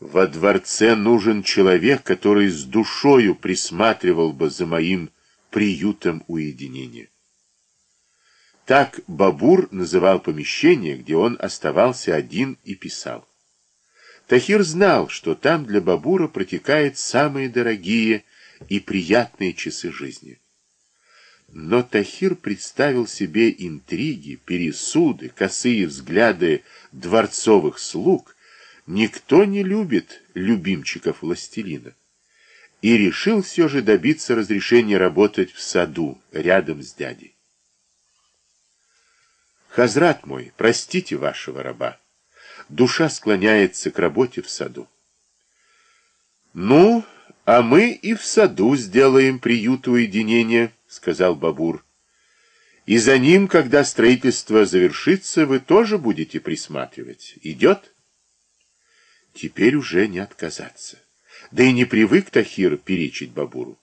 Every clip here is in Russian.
Во дворце нужен человек, который с душою присматривал бы за моим приютом уединения. Так Бабур называл помещение, где он оставался один и писал. Тахир знал, что там для Бабура протекают самые дорогие и приятные часы жизни. Но Тахир представил себе интриги, пересуды, косые взгляды дворцовых слуг. Никто не любит любимчиков властелина. И решил все же добиться разрешения работать в саду, рядом с дядей. Хазрат мой, простите вашего раба. Душа склоняется к работе в саду. Ну, а мы и в саду сделаем приют уединения, сказал Бабур. И за ним, когда строительство завершится, вы тоже будете присматривать. Идет? Теперь уже не отказаться. Да и не привык Тахир перечить Бабуру.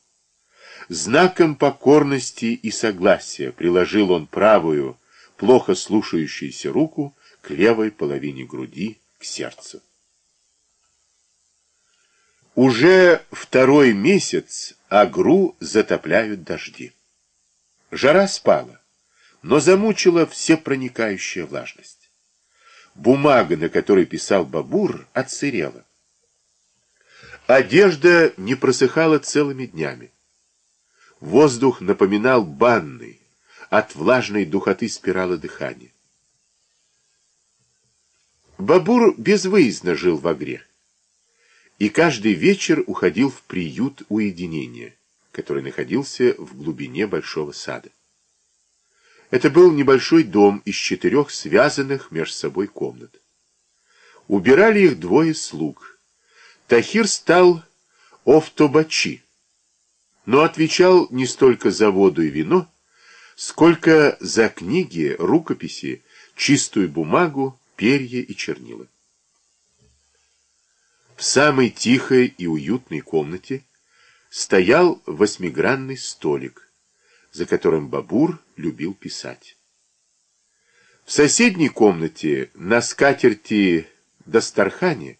Знаком покорности и согласия приложил он правую, плохо слушающуюся руку к левой половине груди, к сердцу. Уже второй месяц Агру затопляют дожди. Жара спала, но замучила всепроникающая влажность. Бумага, на которой писал Бабур, отсырела. Одежда не просыхала целыми днями. Воздух напоминал банный, от влажной духоты спирала дыхания. Бабур безвыездно жил в Агре и каждый вечер уходил в приют уединения, который находился в глубине большого сада. Это был небольшой дом из четырех связанных между собой комнат. Убирали их двое слуг. Тахир стал овтобачи, но отвечал не столько за воду и вино, сколько за книги, рукописи, чистую бумагу, перья и чернила. В самой тихой и уютной комнате стоял восьмигранный столик, за которым Бабур любил писать. В соседней комнате на скатерти Дастархане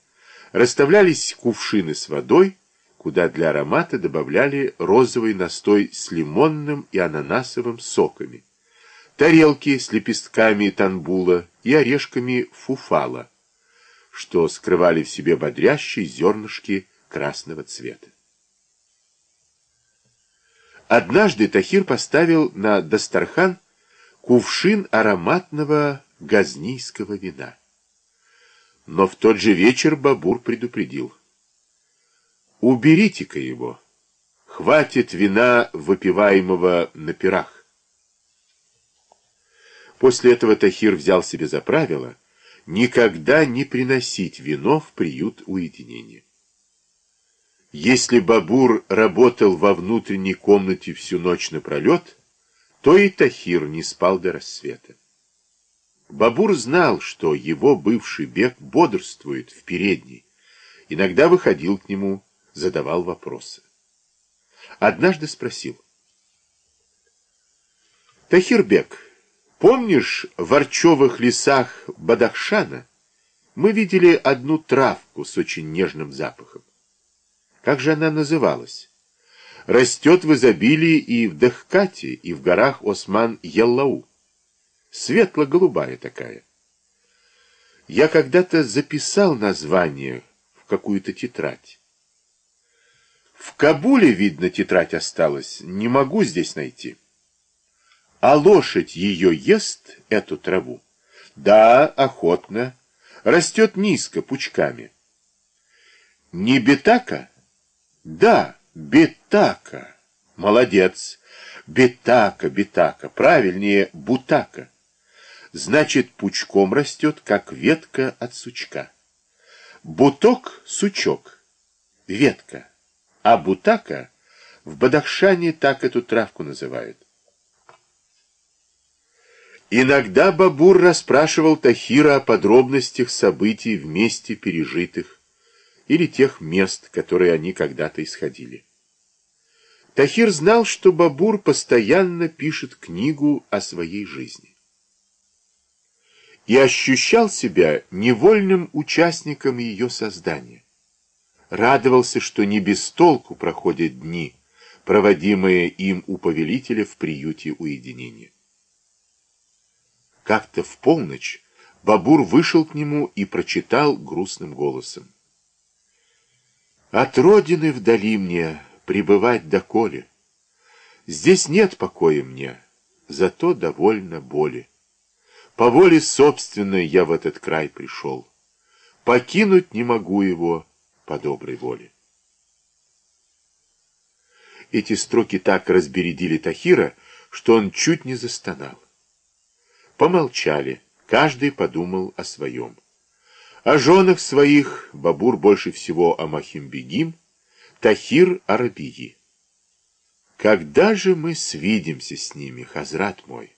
расставлялись кувшины с водой, куда для аромата добавляли розовый настой с лимонным и ананасовым соками, тарелки с лепестками танбула и орешками фуфала, что скрывали в себе бодрящие зернышки красного цвета. Однажды Тахир поставил на дастархан кувшин ароматного газнийского вина. Но в тот же вечер Бабур предупредил – Уберите-ка его. Хватит вина, выпиваемого на пирах. После этого Тахир взял себе за правило никогда не приносить вино в приют уединения. Если Бабур работал во внутренней комнате всю ночь напролет, то и Тахир не спал до рассвета. Бабур знал, что его бывший бег бодрствует в передней, иногда выходил к нему, задавал вопросы. Однажды спросил. Тахирбек, помнишь, в Арчевых лесах Бадахшана мы видели одну травку с очень нежным запахом? Как же она называлась? Растет в изобилии и в Дахкате, и в горах Осман-Еллау. Светло-голубая такая. Я когда-то записал название в какую-то тетрадь. В Кабуле, видно, тетрадь осталась. Не могу здесь найти. А лошадь ее ест, эту траву? Да, охотно. Растет низко, пучками. Не бетака? Да, бетака. Молодец. Бетака, бетака. Правильнее, бутака. Значит, пучком растет, как ветка от сучка. Буток — сучок. Ветка. А бутака в Бадахшане так эту травку называют. Иногда Бабур расспрашивал Тахира о подробностях событий вместе пережитых или тех мест, которые они когда-то исходили. Тахир знал, что Бабур постоянно пишет книгу о своей жизни. И ощущал себя невольным участником ее создания. радовался, что не без толку проходят дни, проводимые им у повелителя в приюте уединения. Как-то в полночь Бабур вышел к нему и прочитал грустным голосом. «От родины вдали мне пребывать доколе. Здесь нет покоя мне, зато довольно боли. По воле собственной я в этот край пришел. Покинуть не могу его по доброй воле». Эти строки так разбередили Тахира, что он чуть не застонал. Помолчали, каждый подумал о своем. О женах своих Бабур больше всего о Махимбегим, Тахир о Рабии. Когда же мы свидимся с ними, Хазрат мой?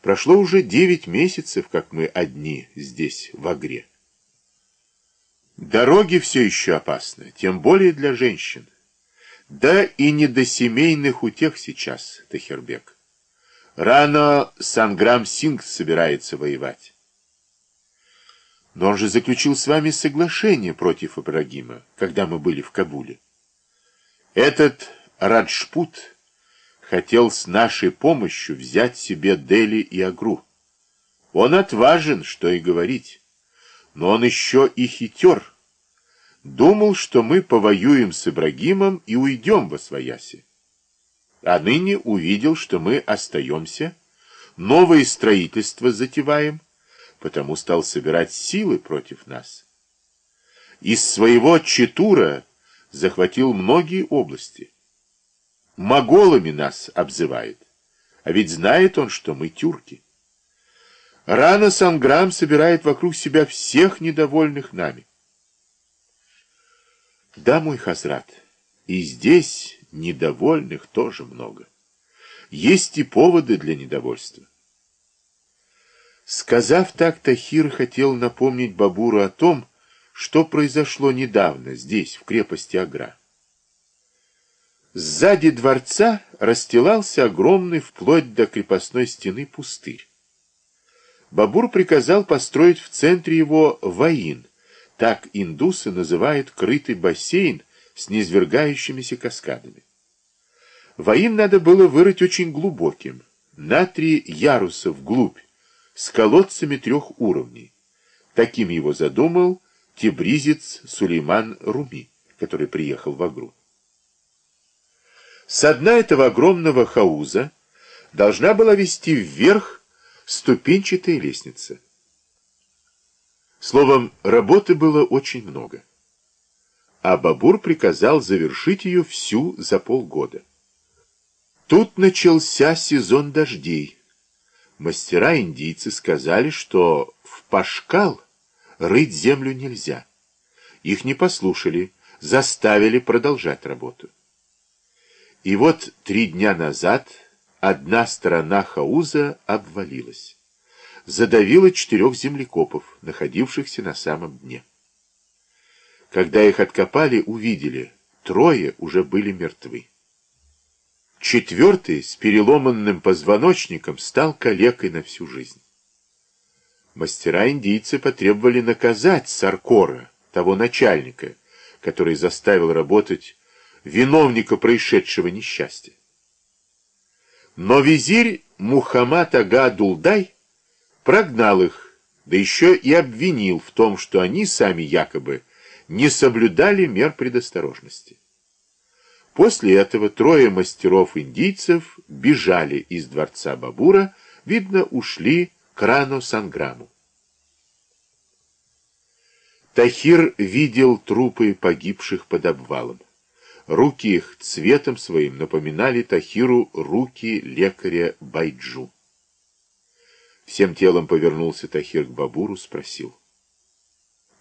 Прошло уже девять месяцев, как мы одни здесь, в Агре. Дороги все еще опасны, тем более для женщин. Да и не до семейных утех сейчас, Тахирбек. Рано Санграм Синг собирается воевать. Но он же заключил с вами соглашение против Ибрагима, когда мы были в Кабуле. Этот Раджпут хотел с нашей помощью взять себе Дели и Агру. Он отважен, что и говорить. Но он еще и хитер. Думал, что мы повоюем с Ибрагимом и уйдем во свояси а ныне увидел, что мы остаемся, новое строительство затеваем, потому стал собирать силы против нас. Из своего Читура захватил многие области. Моголами нас обзывает, а ведь знает он, что мы тюрки. Рано Санграм собирает вокруг себя всех недовольных нами. Да, мой хазрат, и здесь недовольных тоже много. Есть и поводы для недовольства. Сказав так, Тахир хотел напомнить Бабуру о том, что произошло недавно здесь, в крепости Агра. Сзади дворца расстилался огромный вплоть до крепостной стены пустырь. Бабур приказал построить в центре его воин, так индусы называют крытый бассейн, с низвергающимися каскадами. Воим надо было вырыть очень глубоким, на три яруса вглубь, с колодцами трех уровней. Таким его задумал тибризец Сулейман Руми, который приехал в Агру. С дна этого огромного хауза должна была вести вверх ступенчатая лестница. Словом, работы было очень много а Бабур приказал завершить ее всю за полгода. Тут начался сезон дождей. Мастера-индийцы сказали, что в Пашкал рыть землю нельзя. Их не послушали, заставили продолжать работу. И вот три дня назад одна сторона Хауза обвалилась. Задавила четырех землекопов, находившихся на самом дне. Когда их откопали, увидели, трое уже были мертвы. Четвертый с переломанным позвоночником стал калекой на всю жизнь. Мастера-индийцы потребовали наказать Саркора, того начальника, который заставил работать виновника происшедшего несчастья. Но визирь Мухаммад Ага Дулдай прогнал их, да еще и обвинил в том, что они сами якобы не соблюдали мер предосторожности. После этого трое мастеров-индийцев бежали из дворца Бабура, видно, ушли к Рано-Санграму. Тахир видел трупы погибших под обвалом. Руки их цветом своим напоминали Тахиру руки лекаря Байджу. Всем телом повернулся Тахир к Бабуру, спросил.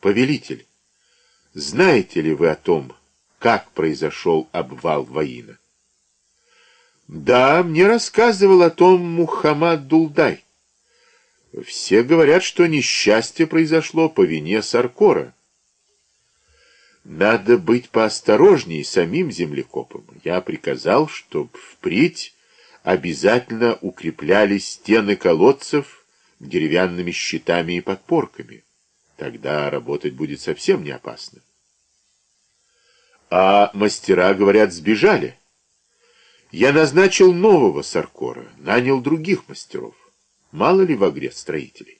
«Повелитель, знаете ли вы о том, как произошел обвал воина? Да, мне рассказывал о том Мухаммад Дулдай. Все говорят, что несчастье произошло по вине Саркора. Надо быть поосторожней самим землекопом. Я приказал, чтоб впредь обязательно укрепляли стены колодцев деревянными щитами и подпорками. Тогда работать будет совсем не опасно. А мастера, говорят, сбежали. Я назначил нового Саркора, нанял других мастеров. Мало ли в Агре строителей.